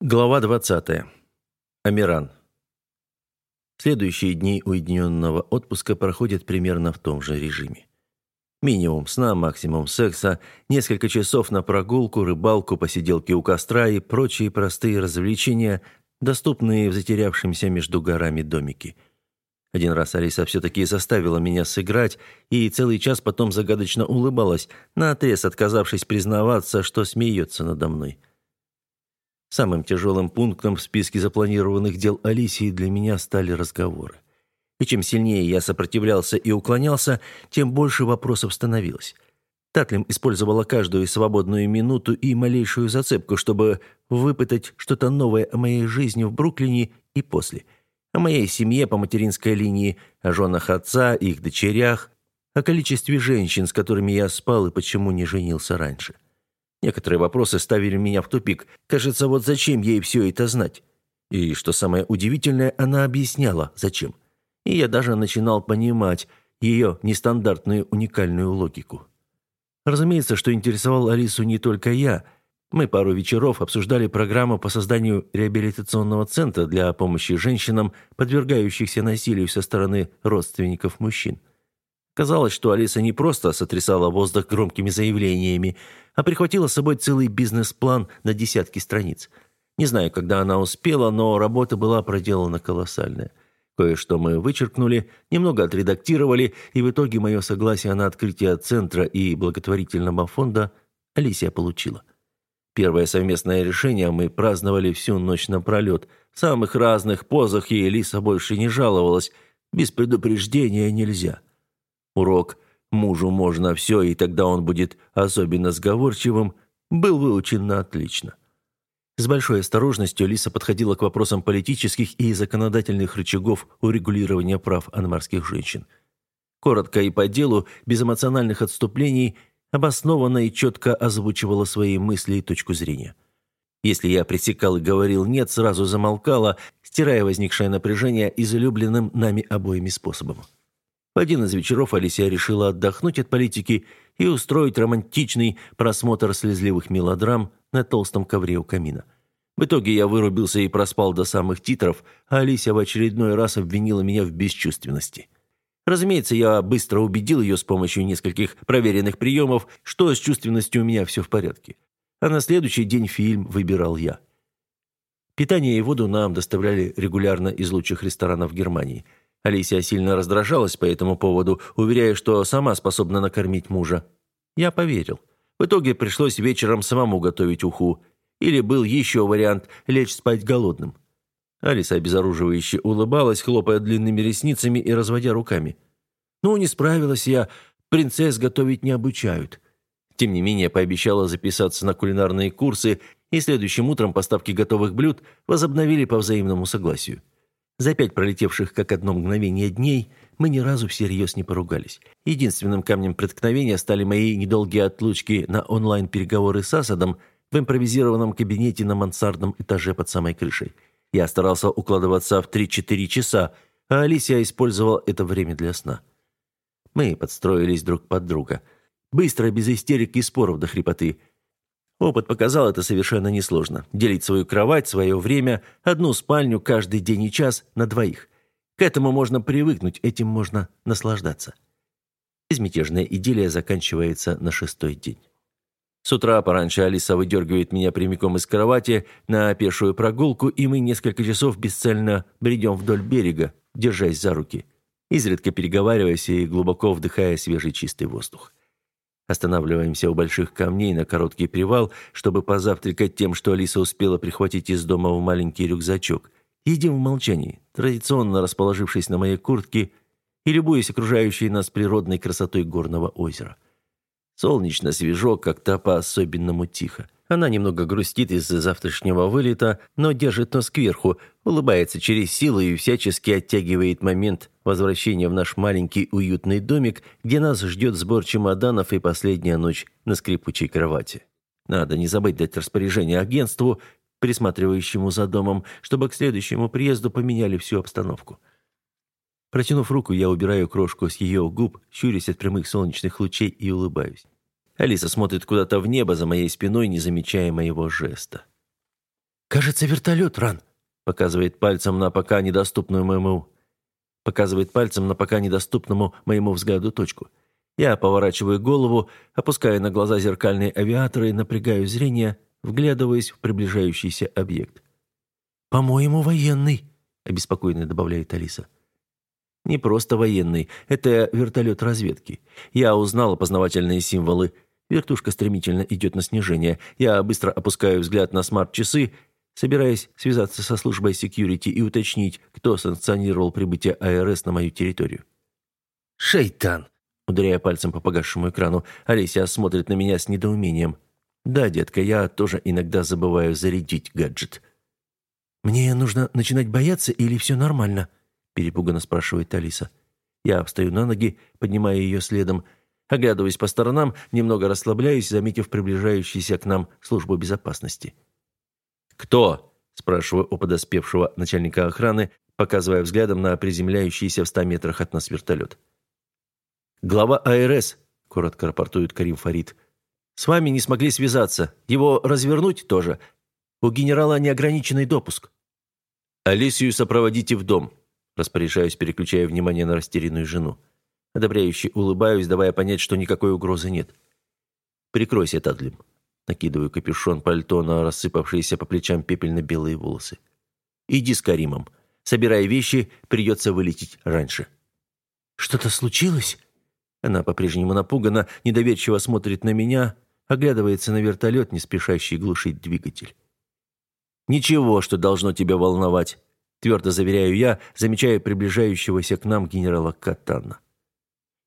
Глава 20. Амиран. Следующие дни уединенного отпуска проходят примерно в том же режиме. Минимум сна, максимум секса, несколько часов на прогулку, рыбалку, посиделки у костра и прочие простые развлечения, доступные в затерявшемся между горами домике. Один раз Алиса все-таки заставила меня сыграть, и целый час потом загадочно улыбалась, наотрез отказавшись признаваться, что смеется надо мной. Самым тяжелым пунктом в списке запланированных дел Алисии для меня стали разговоры. И чем сильнее я сопротивлялся и уклонялся, тем больше вопросов становилось. Татлим использовала каждую свободную минуту и малейшую зацепку, чтобы выпытать что-то новое о моей жизни в Бруклине и после. О моей семье по материнской линии, о женах отца, их дочерях, о количестве женщин, с которыми я спал и почему не женился раньше. Некоторые вопросы ставили меня в тупик. Кажется, вот зачем ей все это знать? И, что самое удивительное, она объясняла, зачем. И я даже начинал понимать ее нестандартную уникальную логику. Разумеется, что интересовал Алису не только я. Мы пару вечеров обсуждали программу по созданию реабилитационного центра для помощи женщинам, подвергающихся насилию со стороны родственников мужчин. Казалось, что Алиса не просто сотрясала воздух громкими заявлениями, а прихватила с собой целый бизнес-план на десятки страниц. Не знаю, когда она успела, но работа была проделана колоссальная. Кое-что мы вычеркнули, немного отредактировали, и в итоге мое согласие на открытие центра и благотворительного фонда Алисия получила. Первое совместное решение мы праздновали всю ночь напролет. В самых разных позах, и Элиса больше не жаловалась. Без предупреждения нельзя. Урок «мужу можно все, и тогда он будет особенно сговорчивым» был выучен на отлично. С большой осторожностью Лиса подходила к вопросам политических и законодательных рычагов урегулирования прав анмарских женщин. Коротко и по делу, без эмоциональных отступлений, обоснованно и четко озвучивала свои мысли и точку зрения. Если я пресекал и говорил «нет», сразу замолкала, стирая возникшее напряжение излюбленным нами обоими способом. Один из вечеров Алисия решила отдохнуть от политики и устроить романтичный просмотр слезливых мелодрам на толстом ковре у камина. В итоге я вырубился и проспал до самых титров, а Алисия в очередной раз обвинила меня в бесчувственности. Разумеется, я быстро убедил ее с помощью нескольких проверенных приемов, что с чувственностью у меня все в порядке. А на следующий день фильм выбирал я. Питание и воду нам доставляли регулярно из лучших ресторанов Германии – Алисия сильно раздражалась по этому поводу, уверяя, что сама способна накормить мужа. Я поверил. В итоге пришлось вечером самому готовить уху. Или был еще вариант – лечь спать голодным. Алиса обезоруживающе улыбалась, хлопая длинными ресницами и разводя руками. «Ну, не справилась я. Принцесс готовить не обучают». Тем не менее, пообещала записаться на кулинарные курсы, и следующим утром поставки готовых блюд возобновили по взаимному согласию. За пять пролетевших как одно мгновение дней мы ни разу всерьез не поругались. Единственным камнем преткновения стали мои недолгие отлучки на онлайн-переговоры с Асадом в импровизированном кабинете на мансардном этаже под самой крышей. Я старался укладываться в 3-4 часа, а Алисия использовала это время для сна. Мы подстроились друг под друга. Быстро, без истерик и споров до хрипоты. Опыт показал это совершенно несложно. Делить свою кровать, свое время, одну спальню каждый день и час на двоих. К этому можно привыкнуть, этим можно наслаждаться. Безмятежная идиллия заканчивается на шестой день. С утра пораньше Алиса выдергивает меня прямиком из кровати на пешую прогулку, и мы несколько часов бесцельно бредем вдоль берега, держась за руки, изредка переговариваясь и глубоко вдыхая свежий чистый воздух. Останавливаемся у больших камней на короткий привал, чтобы позавтракать тем, что Алиса успела прихватить из дома в маленький рюкзачок. Едим в молчании, традиционно расположившись на моей куртке и любуясь окружающей нас природной красотой горного озера. Солнечно, свежо, как-то по-особенному тихо. Она немного грустит из-за завтрашнего вылета, но держит нос кверху, улыбается через силу и всячески оттягивает момент возвращения в наш маленький уютный домик, где нас ждет сбор чемоданов и последняя ночь на скрипучей кровати. Надо не забыть дать распоряжение агентству, присматривающему за домом, чтобы к следующему приезду поменяли всю обстановку. Протянув руку, я убираю крошку с ее губ, щурясь от прямых солнечных лучей и улыбаюсь. Алиса смотрит куда-то в небо за моей спиной, не замечая моего жеста. «Кажется, вертолет, Ран», — показывает пальцем на пока недоступную моему... Показывает пальцем на пока недоступному моему взгляду точку. Я поворачиваю голову, опускаю на глаза зеркальные авиаторы, напрягаю зрение, вглядываясь в приближающийся объект. «По-моему, военный», — обеспокоенно добавляет Алиса. «Не просто военный, это вертолет разведки. Я узнал опознавательные символы. Вертушка стремительно идет на снижение. Я быстро опускаю взгляд на смарт-часы собираясь связаться со службой секьюрити и уточнить, кто санкционировал прибытие АРС на мою территорию. «Шейтан!» Ударяя пальцем по погасшему экрану, Олеся смотрит на меня с недоумением. «Да, детка, я тоже иногда забываю зарядить гаджет». «Мне нужно начинать бояться или все нормально?» перепуганно спрашивает Алиса. Я встаю на ноги, поднимая ее следом, оглядываясь по сторонам, немного расслабляюсь, заметив приближающуюся к нам службу безопасности. «Кто?» – спрашиваю у подоспевшего начальника охраны, показывая взглядом на приземляющийся в ста метрах от нас вертолет. «Глава АРС», – коротко рапортует Карим Фарид. «С вами не смогли связаться. Его развернуть тоже. У генерала неограниченный допуск». «Алисию сопроводите в дом», – распоряжаюсь, переключая внимание на растерянную жену. Одобряюще улыбаюсь, давая понять, что никакой угрозы нет. «Прикройся, Тадлим». Накидываю капюшон пальто на рассыпавшиеся по плечам пепельно-белые волосы. «Иди с Каримом. Собирай вещи, придется вылететь раньше». «Что-то случилось?» Она по-прежнему напугана, недоверчиво смотрит на меня, оглядывается на вертолет, не спешащий глушить двигатель. «Ничего, что должно тебя волновать», – твердо заверяю я, замечая приближающегося к нам генерала Катана.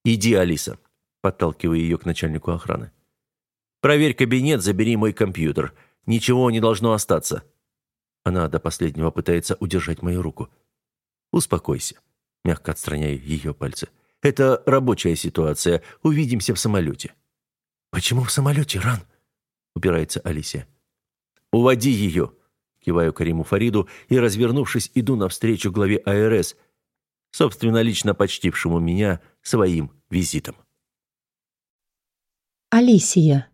«Иди, Алиса», – подталкиваю ее к начальнику охраны. Проверь кабинет, забери мой компьютер. Ничего не должно остаться». Она до последнего пытается удержать мою руку. «Успокойся», — мягко отстраняю ее пальцы. «Это рабочая ситуация. Увидимся в самолете». «Почему в самолете, Ран?» — упирается Алисия. «Уводи ее», — киваю Кариму Фариду и, развернувшись, иду навстречу главе АРС, собственно, лично почтившему меня своим визитом. Алисия.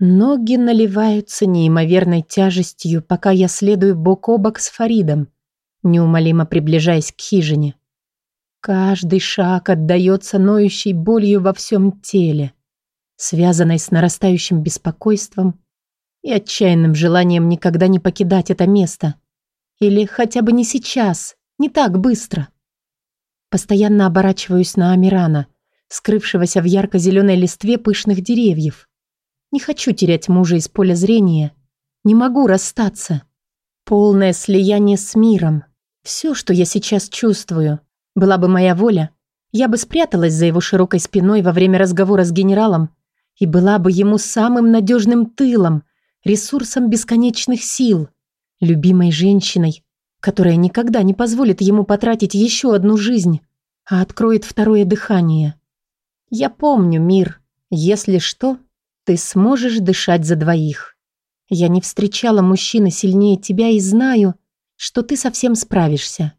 Ноги наливаются неимоверной тяжестью, пока я следую бок о бок с Фаридом, неумолимо приближаясь к хижине. Каждый шаг отдается ноющей болью во всем теле, связанной с нарастающим беспокойством и отчаянным желанием никогда не покидать это место. Или хотя бы не сейчас, не так быстро. Постоянно оборачиваюсь на Амирана, скрывшегося в ярко-зеленой листве пышных деревьев. Не хочу терять мужа из поля зрения. Не могу расстаться. Полное слияние с миром. Все, что я сейчас чувствую. Была бы моя воля, я бы спряталась за его широкой спиной во время разговора с генералом и была бы ему самым надежным тылом, ресурсом бесконечных сил, любимой женщиной, которая никогда не позволит ему потратить еще одну жизнь, а откроет второе дыхание. Я помню мир. Если что, ты сможешь дышать за двоих. Я не встречала мужчины сильнее тебя и знаю, что ты совсем справишься.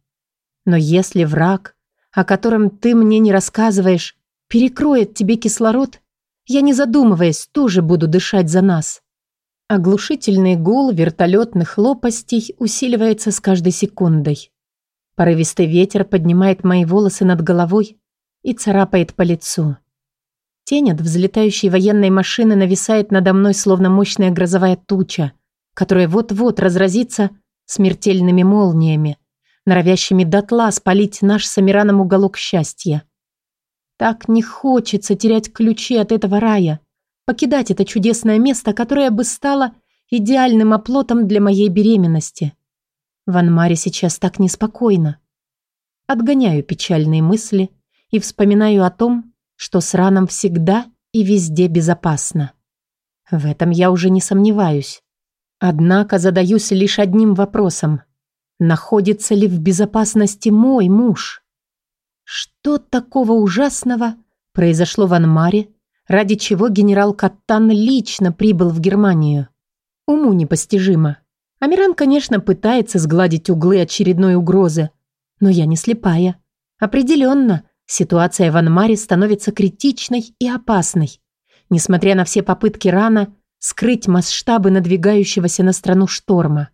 Но если враг, о котором ты мне не рассказываешь, перекроет тебе кислород, я, не задумываясь, тоже буду дышать за нас. Оглушительный гул вертолетных лопастей усиливается с каждой секундой. Порывистый ветер поднимает мои волосы над головой и царапает по лицу. Тень от взлетающей военной машины нависает надо мной, словно мощная грозовая туча, которая вот-вот разразится смертельными молниями, норовящими дотла спалить наш с Амираном уголок счастья. Так не хочется терять ключи от этого рая, покидать это чудесное место, которое бы стало идеальным оплотом для моей беременности. В Анмаре сейчас так неспокойно. Отгоняю печальные мысли и вспоминаю о том, что с раном всегда и везде безопасно. В этом я уже не сомневаюсь. Однако задаюсь лишь одним вопросом. Находится ли в безопасности мой муж? Что такого ужасного произошло в Анмаре, ради чего генерал Каттан лично прибыл в Германию? Уму непостижимо. Амиран, конечно, пытается сгладить углы очередной угрозы, но я не слепая. Определенно, Ситуация в Анмаре становится критичной и опасной, несмотря на все попытки Рана скрыть масштабы надвигающегося на страну шторма.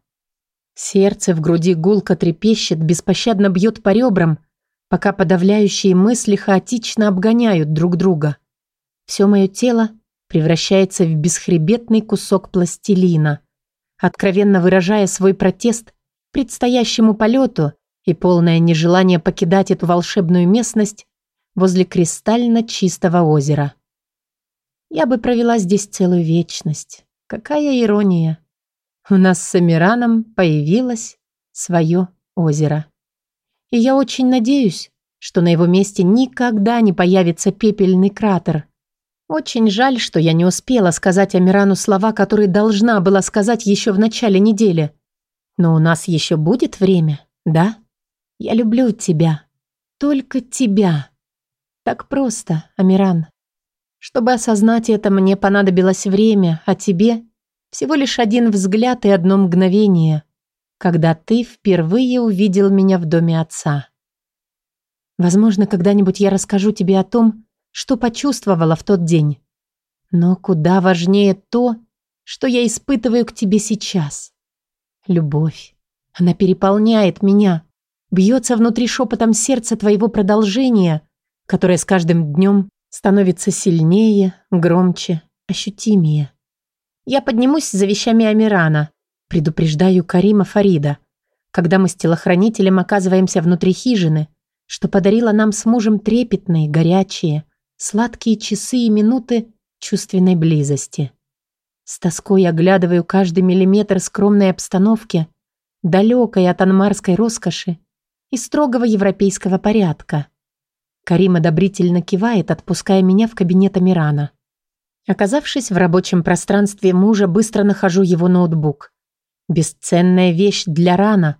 Сердце в груди гулко трепещет, беспощадно бьет по ребрам, пока подавляющие мысли хаотично обгоняют друг друга. Все мое тело превращается в бесхребетный кусок пластилина, откровенно выражая свой протест предстоящему полету и полное нежелание покидать эту волшебную местность возле кристально чистого озера. Я бы провела здесь целую вечность. Какая ирония. У нас с Амираном появилось свое озеро. И я очень надеюсь, что на его месте никогда не появится пепельный кратер. Очень жаль, что я не успела сказать Амирану слова, которые должна была сказать еще в начале недели. Но у нас еще будет время, да? Я люблю тебя. Только тебя. Так просто, Амиран. Чтобы осознать это, мне понадобилось время, а тебе всего лишь один взгляд и одно мгновение, когда ты впервые увидел меня в доме отца. Возможно, когда-нибудь я расскажу тебе о том, что почувствовала в тот день. Но куда важнее то, что я испытываю к тебе сейчас. Любовь. Она переполняет меня, бьется внутри шепотом сердца твоего продолжения, которое с каждым днем становится сильнее, громче, ощутимее. Я поднимусь за вещами Амирана, предупреждаю Карима Фарида, когда мы с телохранителем оказываемся внутри хижины, что подарила нам с мужем трепетные, горячие, сладкие часы и минуты чувственной близости. С тоской оглядываю каждый миллиметр скромной обстановки, далекой от анмарской роскоши и строгого европейского порядка. Карим одобрительно кивает, отпуская меня в кабинет Амирана. Оказавшись в рабочем пространстве мужа, быстро нахожу его ноутбук. Бесценная вещь для рана,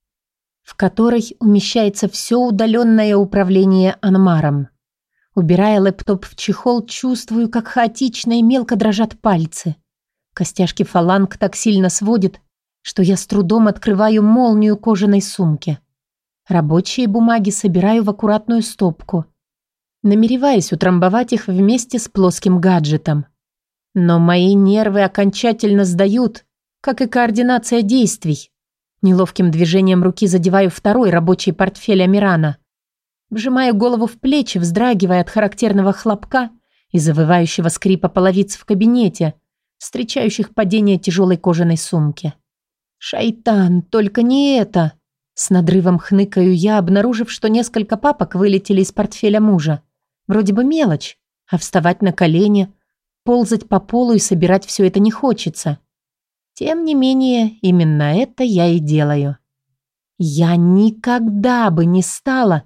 в которой умещается все удаленное управление Анмаром. Убирая лэптоп в чехол, чувствую, как хаотично и мелко дрожат пальцы. Костяшки фаланг так сильно сводит, что я с трудом открываю молнию кожаной сумки. Рабочие бумаги собираю в аккуратную стопку – намереваясь утрамбовать их вместе с плоским гаджетом. Но мои нервы окончательно сдают, как и координация действий. Неловким движением руки задеваю второй рабочий портфель Амирана. Вжимаю голову в плечи, вздрагивая от характерного хлопка и завывающего скрипа половиц в кабинете, встречающих падение тяжелой кожаной сумки. «Шайтан, только не это!» С надрывом хныкаю я, обнаружив, что несколько папок вылетели из портфеля мужа. Вроде бы мелочь, а вставать на колени, ползать по полу и собирать все это не хочется. Тем не менее, именно это я и делаю. Я никогда бы не стала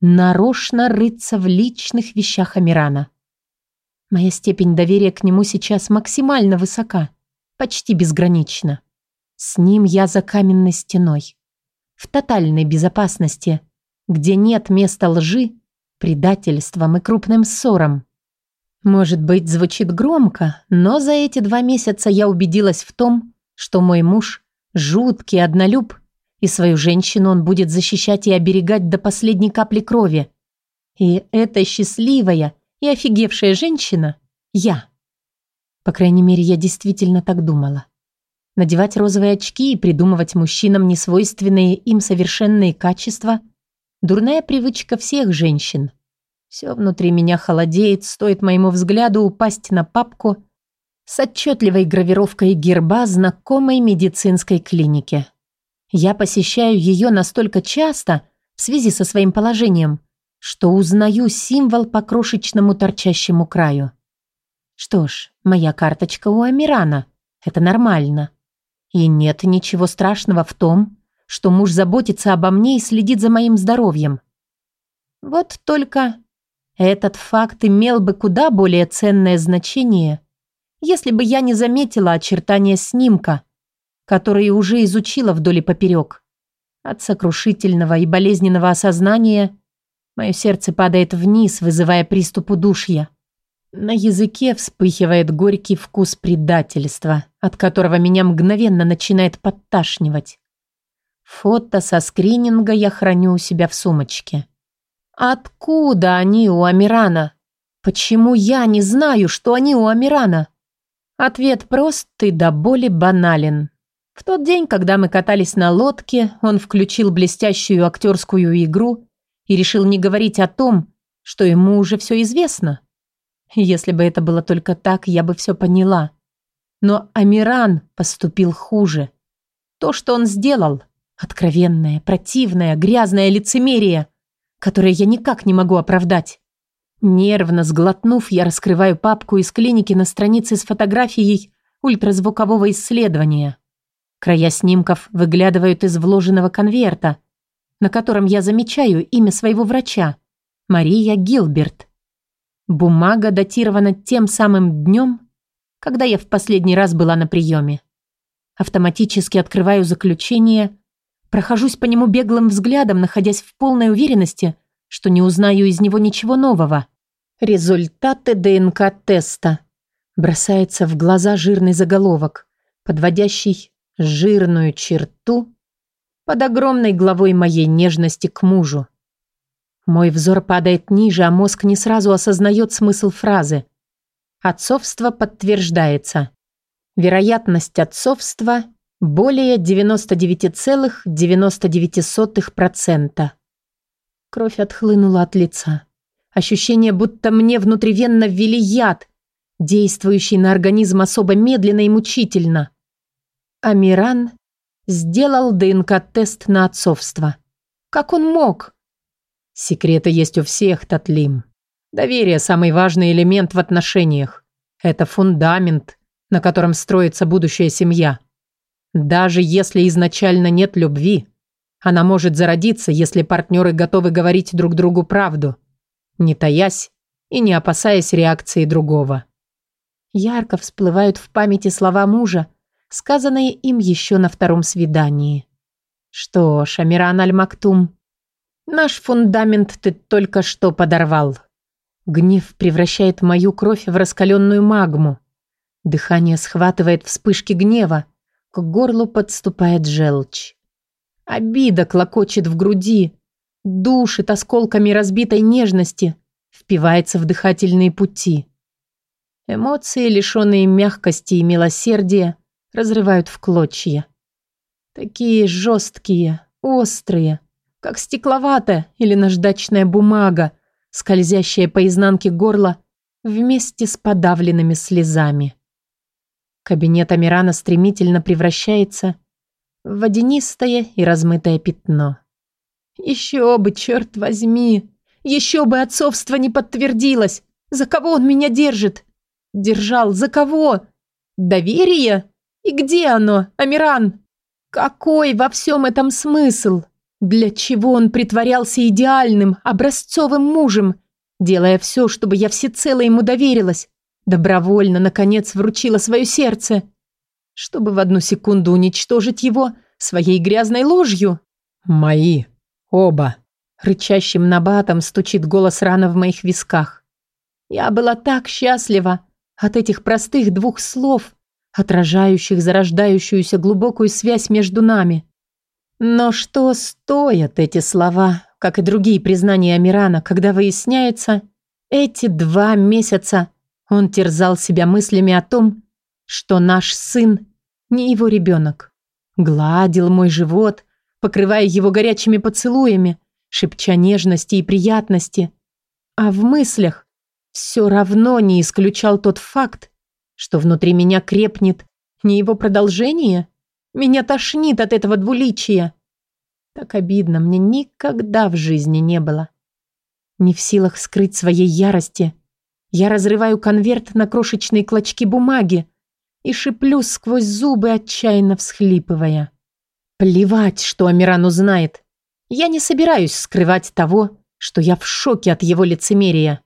нарочно рыться в личных вещах Амирана. Моя степень доверия к нему сейчас максимально высока, почти безгранична. С ним я за каменной стеной. В тотальной безопасности, где нет места лжи предательством и крупным ссорам. Может быть, звучит громко, но за эти два месяца я убедилась в том, что мой муж – жуткий однолюб, и свою женщину он будет защищать и оберегать до последней капли крови. И эта счастливая и офигевшая женщина – я. По крайней мере, я действительно так думала. Надевать розовые очки и придумывать мужчинам несвойственные им совершенные качества – Дурная привычка всех женщин. Все внутри меня холодеет, стоит моему взгляду упасть на папку с отчетливой гравировкой герба знакомой медицинской клиники. Я посещаю ее настолько часто в связи со своим положением, что узнаю символ по крошечному торчащему краю. Что ж, моя карточка у Амирана. Это нормально. И нет ничего страшного в том, что муж заботится обо мне и следит за моим здоровьем. Вот только этот факт имел бы куда более ценное значение, если бы я не заметила очертания снимка, который уже изучила вдоль и поперек. От сокрушительного и болезненного осознания мое сердце падает вниз, вызывая приступ удушья. На языке вспыхивает горький вкус предательства, от которого меня мгновенно начинает подташнивать. Фото со скрининга я храню у себя в сумочке. Откуда они у Амирана? Почему я не знаю, что они у Амирана? Ответ прост и до боли банален. В тот день, когда мы катались на лодке, он включил блестящую актерскую игру и решил не говорить о том, что ему уже все известно. Если бы это было только так, я бы все поняла. Но Амиран поступил хуже. То, что он сделал, откровенное, противное, грязное лицемерие, которое я никак не могу оправдать. Нервно сглотнув, я раскрываю папку из клиники на странице с фотографией ультразвукового исследования. Края снимков выглядывают из вложенного конверта, на котором я замечаю имя своего врача – Мария Гилберт. Бумага датирована тем самым днем, когда я в последний раз была на приеме. Автоматически открываю заключение, прохожусь по нему беглым взглядом, находясь в полной уверенности, что не узнаю из него ничего нового. Результаты ДНК-теста. Бросается в глаза жирный заголовок, подводящий жирную черту под огромной главой моей нежности к мужу. Мой взор падает ниже, а мозг не сразу осознает смысл фразы. Отцовство подтверждается. Вероятность отцовства более 99,99%. Кровь отхлынула от лица. Ощущение, будто мне внутривенно ввели яд, действующий на организм особо медленно и мучительно. Амиран сделал ДНК-тест на отцовство. Как он мог? Секреты есть у всех, Татлим. Доверие – самый важный элемент в отношениях. Это фундамент, на котором строится будущая семья. Даже если изначально нет любви, она может зародиться, если партнеры готовы говорить друг другу правду – не таясь и не опасаясь реакции другого. Ярко всплывают в памяти слова мужа, сказанные им еще на втором свидании. Что ж, Амиран Аль-Мактум, наш фундамент ты только что подорвал. Гнев превращает мою кровь в раскаленную магму. Дыхание схватывает вспышки гнева, к горлу подступает желчь. Обида клокочет в груди, душит осколками разбитой нежности, впивается в дыхательные пути. Эмоции, лишенные мягкости и милосердия, разрывают в клочья. Такие жесткие, острые, как стекловатая или наждачная бумага, скользящая по изнанке горла вместе с подавленными слезами. Кабинет Амирана стремительно превращается в водянистое и размытое пятно. Еще бы, черт возьми! Еще бы отцовство не подтвердилось! За кого он меня держит? Держал, за кого? Доверие? И где оно, Амиран? Какой во всем этом смысл? Для чего он притворялся идеальным, образцовым мужем, делая все, чтобы я всецело ему доверилась, добровольно, наконец, вручила свое сердце, чтобы в одну секунду уничтожить его своей грязной ложью? «Мои», Оба. Рычащим набатом стучит голос рано в моих висках. Я была так счастлива от этих простых двух слов, отражающих зарождающуюся глубокую связь между нами. Но что стоят эти слова, как и другие признания Амирана, когда выясняется, эти два месяца он терзал себя мыслями о том, что наш сын не его ребенок. Гладил мой живот, покрывая его горячими поцелуями, шепча нежности и приятности. А в мыслях все равно не исключал тот факт, что внутри меня крепнет не его продолжение. Меня тошнит от этого двуличия. Так обидно мне никогда в жизни не было. Не в силах скрыть своей ярости, я разрываю конверт на крошечные клочки бумаги и шиплю сквозь зубы, отчаянно всхлипывая. Плевать, что Амиран узнает. Я не собираюсь скрывать того, что я в шоке от его лицемерия.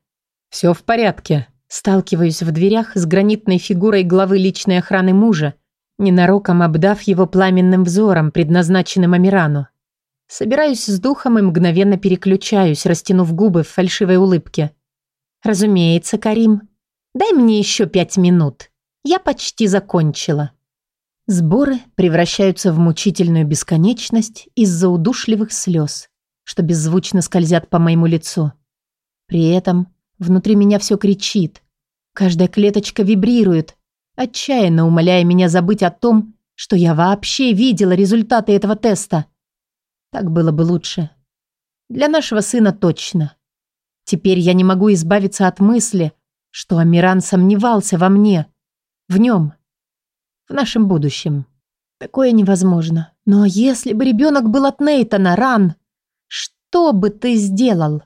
Все в порядке. Сталкиваюсь в дверях с гранитной фигурой главы личной охраны мужа, ненароком обдав его пламенным взором, предназначенным Амирану. Собираюсь с духом и мгновенно переключаюсь, растянув губы в фальшивой улыбке. «Разумеется, Карим. Дай мне еще пять минут. Я почти закончила». Сборы превращаются в мучительную бесконечность из-за удушливых слез, что беззвучно скользят по моему лицу. При этом внутри меня все кричит. Каждая клеточка вибрирует, отчаянно умоляя меня забыть о том, что я вообще видела результаты этого теста. Так было бы лучше. Для нашего сына точно. Теперь я не могу избавиться от мысли, что Амиран сомневался во мне, в нем, в нашем будущем. Такое невозможно. Но если бы ребенок был от Нейтана, Ран, что бы ты сделал?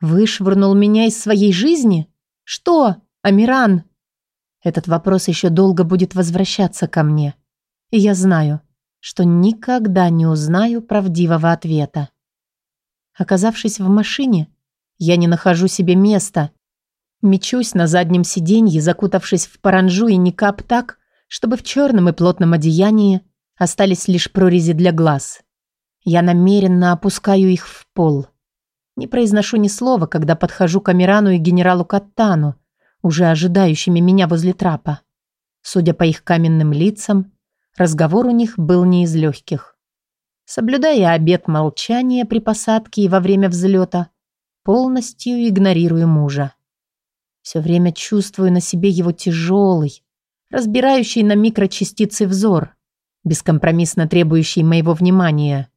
Вышвырнул меня из своей жизни? Что, Амиран? Этот вопрос еще долго будет возвращаться ко мне. И я знаю, что никогда не узнаю правдивого ответа. Оказавшись в машине, я не нахожу себе места. Мечусь на заднем сиденье, закутавшись в паранжу и никап так, чтобы в черном и плотном одеянии остались лишь прорези для глаз. Я намеренно опускаю их в пол. Не произношу ни слова, когда подхожу к Амирану и генералу Каттану, уже ожидающими меня возле трапа. Судя по их каменным лицам, разговор у них был не из легких. Соблюдая обет молчания при посадке и во время взлета, полностью игнорирую мужа. Все время чувствую на себе его тяжелый, разбирающий на микрочастицы взор, бескомпромиссно требующий моего внимания.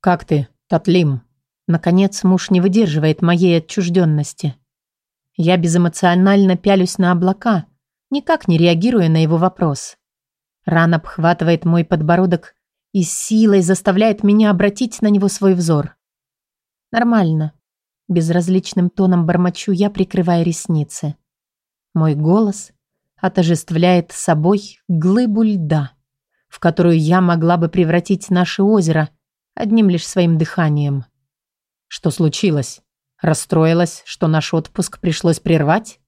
«Как ты, Татлим?» Наконец муж не выдерживает моей отчужденности. Я безэмоционально пялюсь на облака, никак не реагируя на его вопрос. Ран обхватывает мой подбородок и силой заставляет меня обратить на него свой взор. Нормально. Безразличным тоном бормочу я, прикрывая ресницы. Мой голос отожествляет собой глыбу льда, в которую я могла бы превратить наше озеро одним лишь своим дыханием. Что случилось? Расстроилась, что наш отпуск пришлось прервать?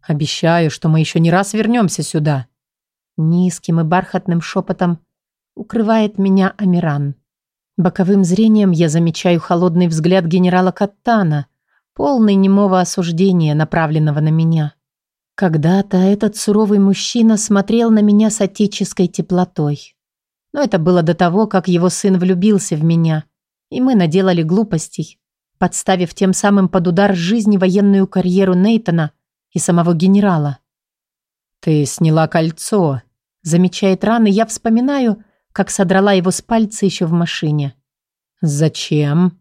Обещаю, что мы еще не раз вернемся сюда. Низким и бархатным шепотом укрывает меня Амиран. Боковым зрением я замечаю холодный взгляд генерала Каттана, полный немого осуждения, направленного на меня. Когда-то этот суровый мужчина смотрел на меня с отеческой теплотой. Но это было до того, как его сын влюбился в меня, и мы наделали глупостей, подставив тем самым под удар жизни военную карьеру Нейтона и самого генерала. «Ты сняла кольцо», — замечает Ран, и я вспоминаю, как содрала его с пальца еще в машине. «Зачем?»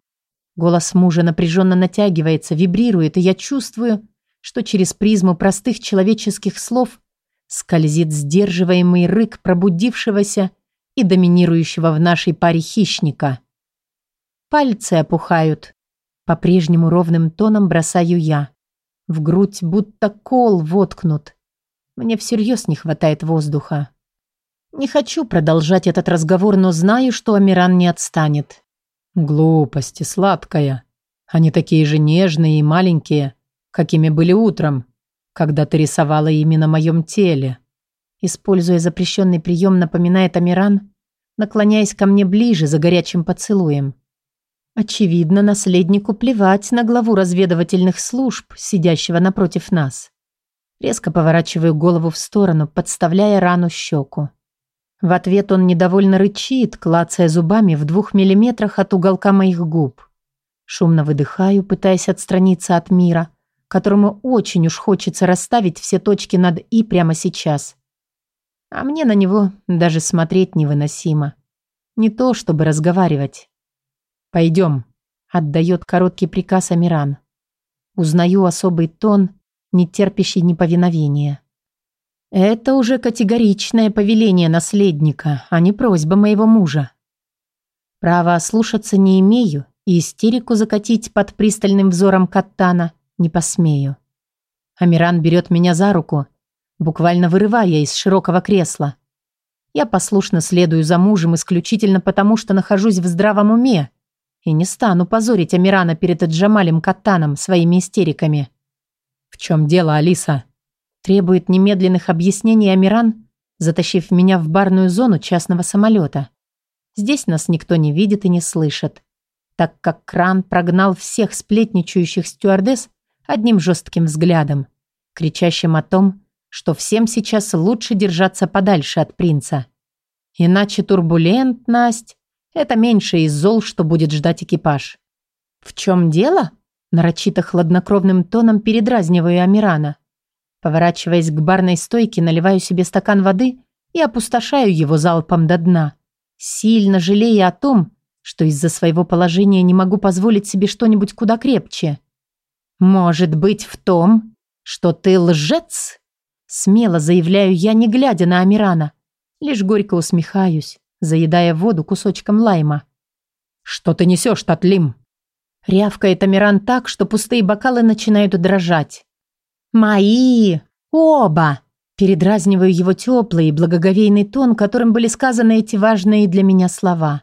Голос мужа напряженно натягивается, вибрирует, и я чувствую, что через призму простых человеческих слов скользит сдерживаемый рык пробудившегося и доминирующего в нашей паре хищника. Пальцы опухают. По-прежнему ровным тоном бросаю я. В грудь будто кол воткнут. Мне всерьез не хватает воздуха. Не хочу продолжать этот разговор, но знаю, что Амиран не отстанет. Глупости, сладкая. Они такие же нежные и маленькие какими были утром, когда ты рисовала ими на моем теле. Используя запрещенный прием, напоминает Амиран, наклоняясь ко мне ближе за горячим поцелуем. Очевидно, наследнику плевать на главу разведывательных служб, сидящего напротив нас. Резко поворачиваю голову в сторону, подставляя рану щеку. В ответ он недовольно рычит, клацая зубами в двух миллиметрах от уголка моих губ. Шумно выдыхаю, пытаясь отстраниться от мира – которому очень уж хочется расставить все точки над «и» прямо сейчас. А мне на него даже смотреть невыносимо. Не то, чтобы разговаривать. «Пойдем», — отдает короткий приказ Амиран. Узнаю особый тон, не терпящий неповиновения. Это уже категоричное повеление наследника, а не просьба моего мужа. Права ослушаться не имею и истерику закатить под пристальным взором Каттана не посмею. Амиран берет меня за руку, буквально вырывая из широкого кресла. Я послушно следую за мужем исключительно потому, что нахожусь в здравом уме и не стану позорить Амирана перед Джамалем Каттаном своими истериками. «В чем дело, Алиса?» Требует немедленных объяснений Амиран, затащив меня в барную зону частного самолета. Здесь нас никто не видит и не слышит, так как кран прогнал всех сплетничающих стюардесс одним жестким взглядом, кричащим о том, что всем сейчас лучше держаться подальше от принца. Иначе турбулентность – это меньше из зол, что будет ждать экипаж. «В чем дело?» – нарочито хладнокровным тоном передразниваю Амирана. Поворачиваясь к барной стойке, наливаю себе стакан воды и опустошаю его залпом до дна, сильно жалея о том, что из-за своего положения не могу позволить себе что-нибудь куда крепче. «Может быть, в том, что ты лжец?» Смело заявляю я, не глядя на Амирана. Лишь горько усмехаюсь, заедая воду кусочком лайма. «Что ты несешь, Татлим?» Рявкает Амиран так, что пустые бокалы начинают дрожать. «Мои! Оба!» Передразниваю его теплый и благоговейный тон, которым были сказаны эти важные для меня слова.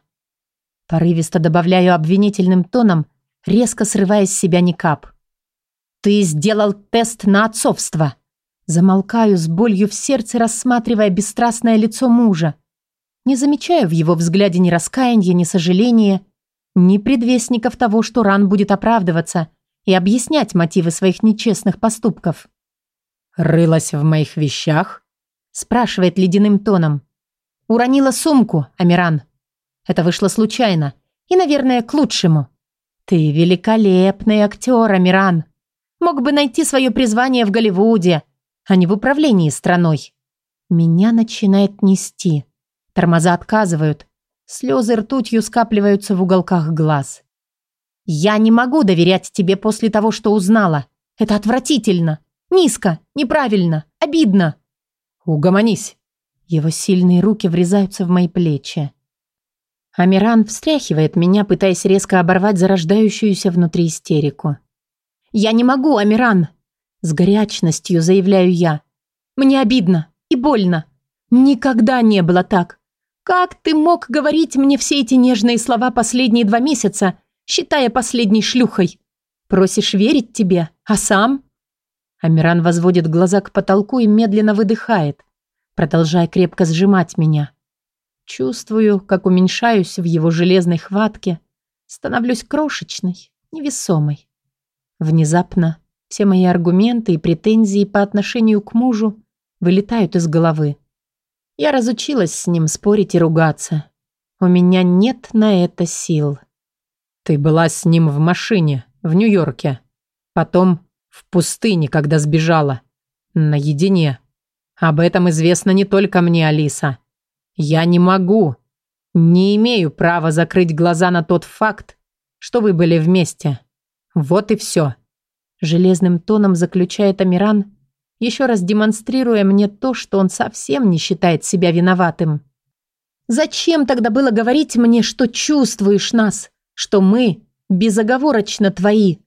Порывисто добавляю обвинительным тоном, резко срывая с себя никап. «Ты сделал тест на отцовство!» Замолкаю с болью в сердце, рассматривая бесстрастное лицо мужа. Не замечаю в его взгляде ни раскаяния, ни сожаления, ни предвестников того, что Ран будет оправдываться и объяснять мотивы своих нечестных поступков. «Рылась в моих вещах?» спрашивает ледяным тоном. «Уронила сумку, Амиран. Это вышло случайно и, наверное, к лучшему. Ты великолепный актер, Амиран. Мог бы найти свое призвание в Голливуде, а не в управлении страной. Меня начинает нести. Тормоза отказывают. Слезы ртутью скапливаются в уголках глаз. Я не могу доверять тебе после того, что узнала. Это отвратительно. Низко, неправильно, обидно. Угомонись. Его сильные руки врезаются в мои плечи. Амиран встряхивает меня, пытаясь резко оборвать зарождающуюся внутри истерику. «Я не могу, Амиран!» С горячностью заявляю я. «Мне обидно и больно. Никогда не было так. Как ты мог говорить мне все эти нежные слова последние два месяца, считая последней шлюхой? Просишь верить тебе, а сам...» Амиран возводит глаза к потолку и медленно выдыхает, продолжая крепко сжимать меня. Чувствую, как уменьшаюсь в его железной хватке, становлюсь крошечной, невесомой. Внезапно все мои аргументы и претензии по отношению к мужу вылетают из головы. Я разучилась с ним спорить и ругаться. У меня нет на это сил. Ты была с ним в машине в Нью-Йорке. Потом в пустыне, когда сбежала. Наедине. Об этом известно не только мне, Алиса. Я не могу, не имею права закрыть глаза на тот факт, что вы были вместе. Вот и все. Железным тоном заключает Амиран, еще раз демонстрируя мне то, что он совсем не считает себя виноватым. Зачем тогда было говорить мне, что чувствуешь нас, что мы безоговорочно твои?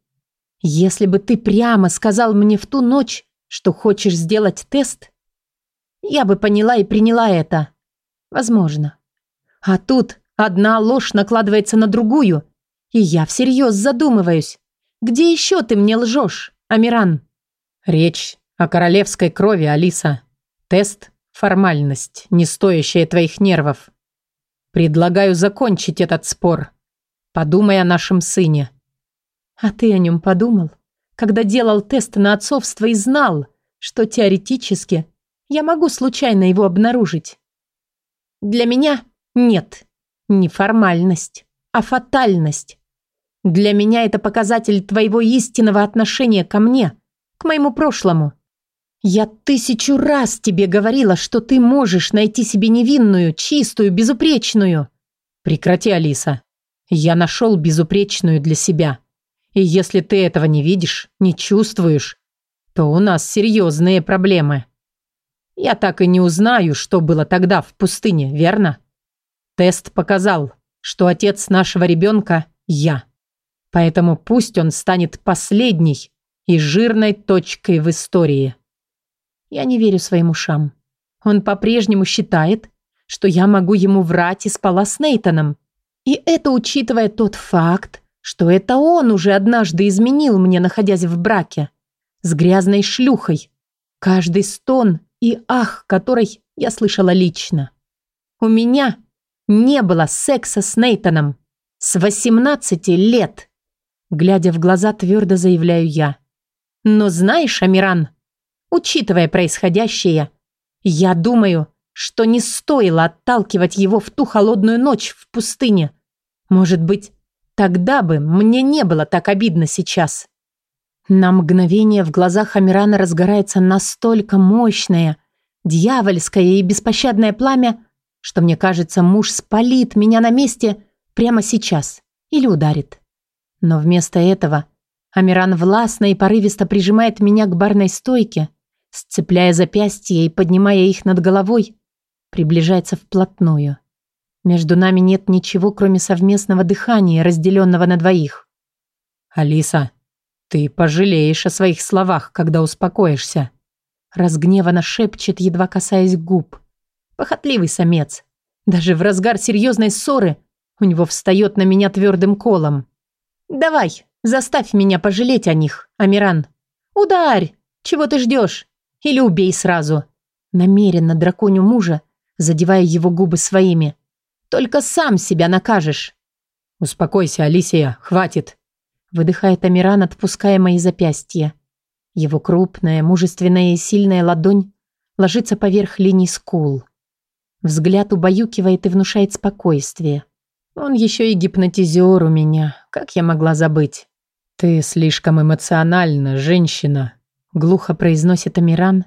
Если бы ты прямо сказал мне в ту ночь, что хочешь сделать тест, я бы поняла и приняла это. Возможно. А тут одна ложь накладывается на другую, и я всерьез задумываюсь. Где еще ты мне лжешь, Амиран? Речь о королевской крови, Алиса. Тест – формальность, не стоящая твоих нервов. Предлагаю закончить этот спор. Подумай о нашем сыне. А ты о нем подумал, когда делал тест на отцовство и знал, что теоретически я могу случайно его обнаружить? Для меня нет. Не формальность, а фатальность. Для меня это показатель твоего истинного отношения ко мне, к моему прошлому. Я тысячу раз тебе говорила, что ты можешь найти себе невинную, чистую, безупречную. Прекрати, Алиса. Я нашел безупречную для себя. И если ты этого не видишь, не чувствуешь, то у нас серьезные проблемы. Я так и не узнаю, что было тогда в пустыне, верно? Тест показал, что отец нашего ребенка – я. Поэтому пусть он станет последней и жирной точкой в истории. Я не верю своим ушам. Он по-прежнему считает, что я могу ему врать и спала с Нейтаном. И это учитывая тот факт, что это он уже однажды изменил мне, находясь в браке. С грязной шлюхой. Каждый стон и ах, который я слышала лично. У меня не было секса с Нейтаном. С 18 лет. Глядя в глаза, твердо заявляю я. Но знаешь, Амиран, учитывая происходящее, я думаю, что не стоило отталкивать его в ту холодную ночь в пустыне. Может быть, Тогда бы мне не было так обидно сейчас. На мгновение в глазах Амирана разгорается настолько мощное, дьявольское и беспощадное пламя, что мне кажется, муж спалит меня на месте прямо сейчас или ударит. Но вместо этого Амиран властно и порывисто прижимает меня к барной стойке, сцепляя запястья и поднимая их над головой, приближается вплотную. Между нами нет ничего, кроме совместного дыхания, разделенного на двоих. «Алиса, ты пожалеешь о своих словах, когда успокоишься», разгневанно шепчет, едва касаясь губ. Похотливый самец. Даже в разгар серьезной ссоры у него встает на меня твердым колом. «Давай, заставь меня пожалеть о них, Амиран. Ударь! Чего ты ждешь? Или убей сразу!» Намеренно драконю мужа, задевая его губы своими. «Только сам себя накажешь!» «Успокойся, Алисия, хватит!» Выдыхает Амиран, отпуская мои запястья. Его крупная, мужественная и сильная ладонь ложится поверх линий скул. Взгляд убаюкивает и внушает спокойствие. Он еще и гипнотизер у меня. Как я могла забыть? «Ты слишком эмоциональна, женщина», — глухо произносит Амиран,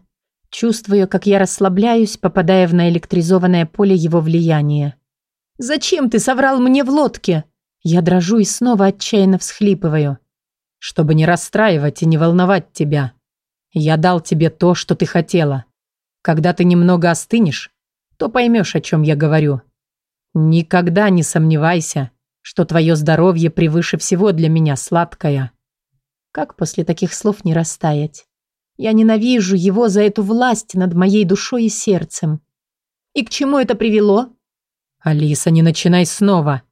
чувствуя, как я расслабляюсь, попадая в наэлектризованное поле его влияния. «Зачем ты соврал мне в лодке?» Я дрожу и снова отчаянно всхлипываю. «Чтобы не расстраивать и не волновать тебя. Я дал тебе то, что ты хотела. Когда ты немного остынешь, то поймешь, о чем я говорю. Никогда не сомневайся, что твое здоровье превыше всего для меня, сладкая. Как после таких слов не растаять? Я ненавижу его за эту власть над моей душой и сердцем. И к чему это привело? Алиса, не начинай снова.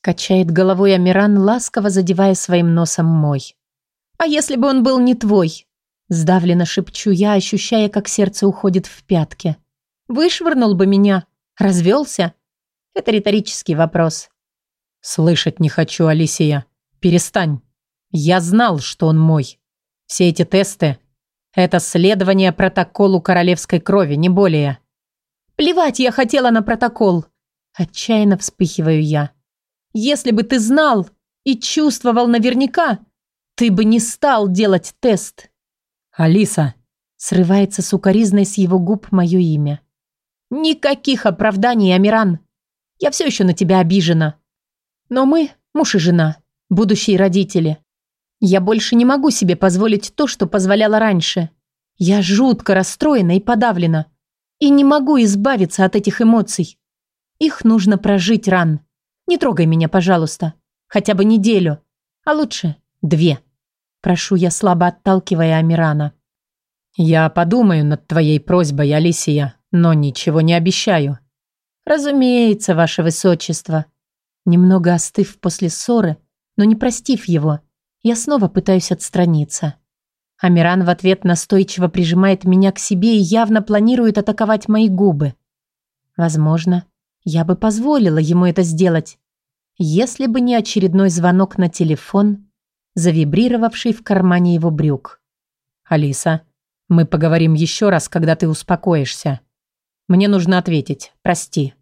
Качает головой Амиран, ласково задевая своим носом мой. А если бы он был не твой? Сдавленно шепчу я, ощущая, как сердце уходит в пятки. Вышвырнул бы меня? Развелся? Это риторический вопрос. Слышать не хочу, Алисия. Перестань. Я знал, что он мой. Все эти тесты – это следование протоколу королевской крови, не более. Плевать я хотела на протокол. Отчаянно вспыхиваю я. Если бы ты знал и чувствовал наверняка, ты бы не стал делать тест. Алиса. Срывается сукоризной с его губ мое имя. Никаких оправданий, Амиран. Я все еще на тебя обижена. Но мы муж и жена, будущие родители. Я больше не могу себе позволить то, что позволяла раньше. Я жутко расстроена и подавлена. И не могу избавиться от этих эмоций. Их нужно прожить ран. Не трогай меня, пожалуйста. Хотя бы неделю. А лучше две. Прошу я, слабо отталкивая Амирана. Я подумаю над твоей просьбой, Алисия, но ничего не обещаю. Разумеется, ваше высочество. Немного остыв после ссоры, но не простив его, я снова пытаюсь отстраниться. Амиран в ответ настойчиво прижимает меня к себе и явно планирует атаковать мои губы. Возможно, я бы позволила ему это сделать, если бы не очередной звонок на телефон, завибрировавший в кармане его брюк. «Алиса, мы поговорим еще раз, когда ты успокоишься. Мне нужно ответить. Прости».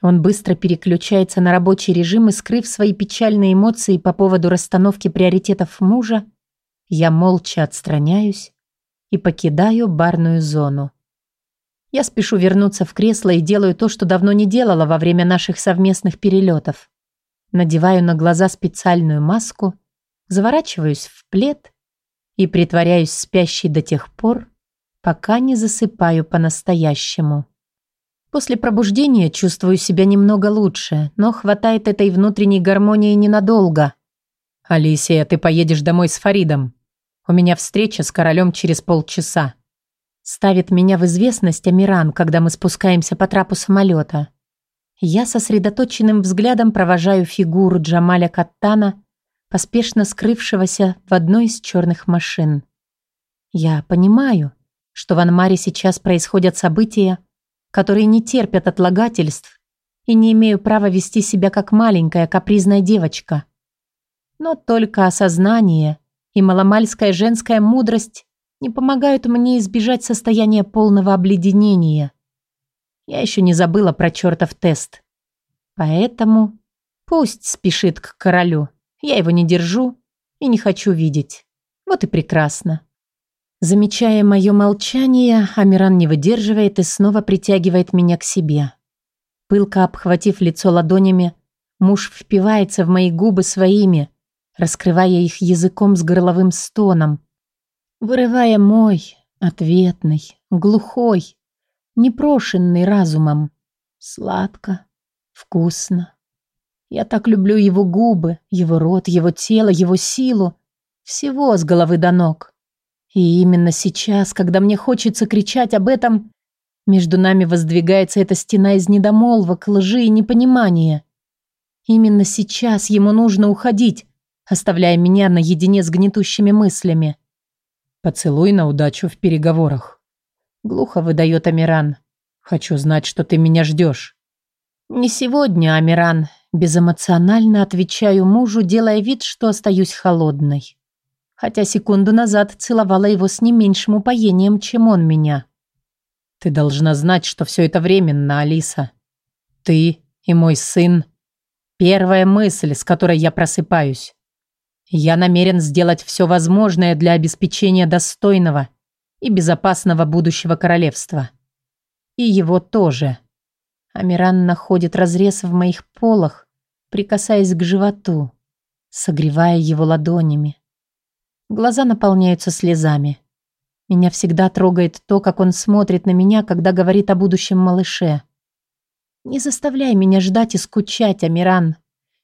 Он быстро переключается на рабочий режим и, скрыв свои печальные эмоции по поводу расстановки приоритетов мужа, я молча отстраняюсь и покидаю барную зону. Я спешу вернуться в кресло и делаю то, что давно не делала во время наших совместных перелетов. Надеваю на глаза специальную маску, заворачиваюсь в плед и притворяюсь спящей до тех пор, пока не засыпаю по-настоящему. После пробуждения чувствую себя немного лучше, но хватает этой внутренней гармонии ненадолго. «Алисия, ты поедешь домой с Фаридом. У меня встреча с королем через полчаса». Ставит меня в известность Амиран, когда мы спускаемся по трапу самолета. Я сосредоточенным взглядом провожаю фигуру Джамаля Каттана, поспешно скрывшегося в одной из черных машин. Я понимаю, что в Анмаре сейчас происходят события, которые не терпят отлагательств и не имею права вести себя как маленькая капризная девочка. Но только осознание и маломальская женская мудрость не помогают мне избежать состояния полного обледенения. Я еще не забыла про чертов тест. Поэтому пусть спешит к королю. Я его не держу и не хочу видеть. Вот и прекрасно. Замечая мое молчание, Амиран не выдерживает и снова притягивает меня к себе. Пылко обхватив лицо ладонями, муж впивается в мои губы своими, раскрывая их языком с горловым стоном, вырывая мой, ответный, глухой, непрошенный разумом. Сладко, вкусно. Я так люблю его губы, его рот, его тело, его силу. Всего с головы до ног. И именно сейчас, когда мне хочется кричать об этом, между нами воздвигается эта стена из недомолвок, лжи и непонимания. Именно сейчас ему нужно уходить, оставляя меня наедине с гнетущими мыслями. «Поцелуй на удачу в переговорах», — глухо выдает Амиран. «Хочу знать, что ты меня ждешь». «Не сегодня, Амиран», — безэмоционально отвечаю мужу, делая вид, что остаюсь холодной хотя секунду назад целовала его с не меньшим упоением, чем он меня. «Ты должна знать, что все это временно, Алиса. Ты и мой сын — первая мысль, с которой я просыпаюсь. Я намерен сделать все возможное для обеспечения достойного и безопасного будущего королевства. И его тоже». Амиран находит разрез в моих полах, прикасаясь к животу, согревая его ладонями. Глаза наполняются слезами. Меня всегда трогает то, как он смотрит на меня, когда говорит о будущем малыше. «Не заставляй меня ждать и скучать, Амиран»,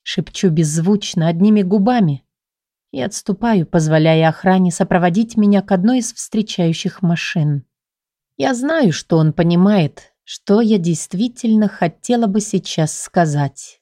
шепчу беззвучно, одними губами, и отступаю, позволяя охране сопроводить меня к одной из встречающих машин. Я знаю, что он понимает, что я действительно хотела бы сейчас сказать.